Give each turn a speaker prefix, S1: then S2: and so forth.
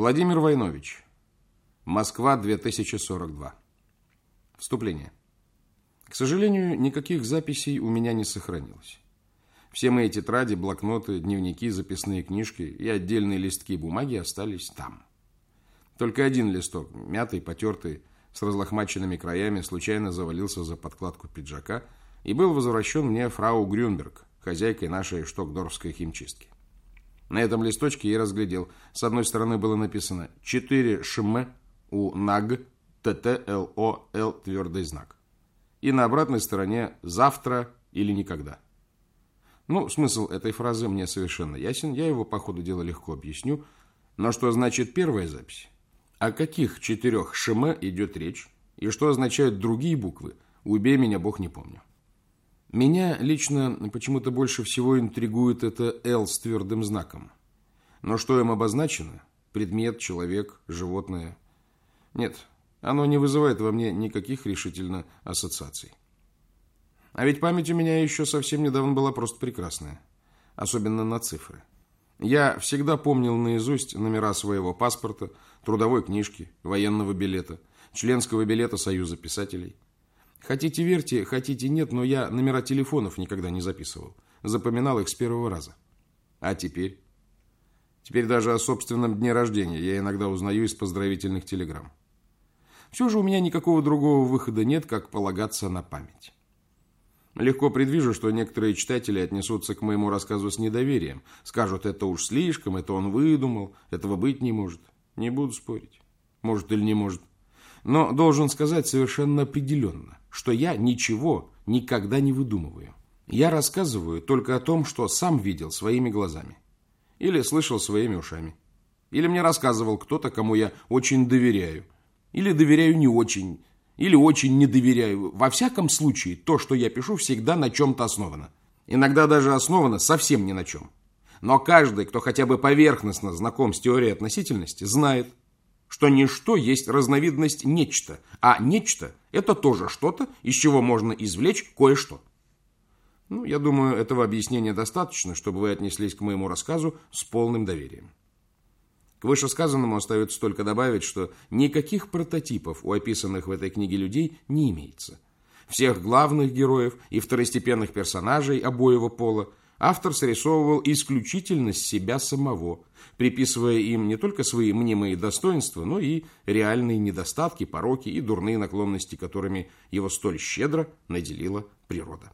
S1: Владимир Войнович. Москва, 2042. Вступление. К сожалению, никаких записей у меня не сохранилось. Все мои тетради, блокноты, дневники, записные книжки и отдельные листки бумаги остались там. Только один листок, мятый, потертый, с разлохмаченными краями, случайно завалился за подкладку пиджака и был возвращен мне фрау Грюнберг, хозяйкой нашей штокдорфской химчистки. На этом листочке я разглядел. С одной стороны было написано 4 ШМ у НАГ ТТЛОЛ твердый знак. И на обратной стороне «завтра» или «никогда». Ну, смысл этой фразы мне совершенно ясен, я его по ходу дела легко объясню. Но что значит первая запись? О каких четырех ШМ идет речь? И что означают другие буквы? Убей меня, Бог, не помню. Меня лично почему-то больше всего интригует это «Л» с твердым знаком. Но что им обозначено? Предмет, человек, животное? Нет, оно не вызывает во мне никаких решительно ассоциаций. А ведь память у меня еще совсем недавно была просто прекрасная. Особенно на цифры. Я всегда помнил наизусть номера своего паспорта, трудовой книжки, военного билета, членского билета Союза писателей. Хотите верьте, хотите нет, но я номера телефонов никогда не записывал. Запоминал их с первого раза. А теперь? Теперь даже о собственном дне рождения я иногда узнаю из поздравительных телеграмм. Все же у меня никакого другого выхода нет, как полагаться на память. Легко предвижу, что некоторые читатели отнесутся к моему рассказу с недоверием. Скажут, это уж слишком, это он выдумал, этого быть не может. Не буду спорить. Может или не может. Но должен сказать совершенно определенно, что я ничего никогда не выдумываю. Я рассказываю только о том, что сам видел своими глазами. Или слышал своими ушами. Или мне рассказывал кто-то, кому я очень доверяю. Или доверяю не очень или очень не доверяю. Во всяком случае, то, что я пишу, всегда на чем-то основано. Иногда даже основано совсем ни на чем. Но каждый, кто хотя бы поверхностно знаком с теорией относительности, знает, что ничто есть разновидность нечто, а нечто – это тоже что-то, из чего можно извлечь кое-что. Ну, я думаю, этого объяснения достаточно, чтобы вы отнеслись к моему рассказу с полным доверием. К вышесказанному остается только добавить, что никаких прототипов у описанных в этой книге людей не имеется. Всех главных героев и второстепенных персонажей обоего пола автор срисовывал исключительно себя самого, приписывая им не только свои мнимые достоинства, но и реальные недостатки, пороки и дурные наклонности, которыми его столь щедро наделила природа.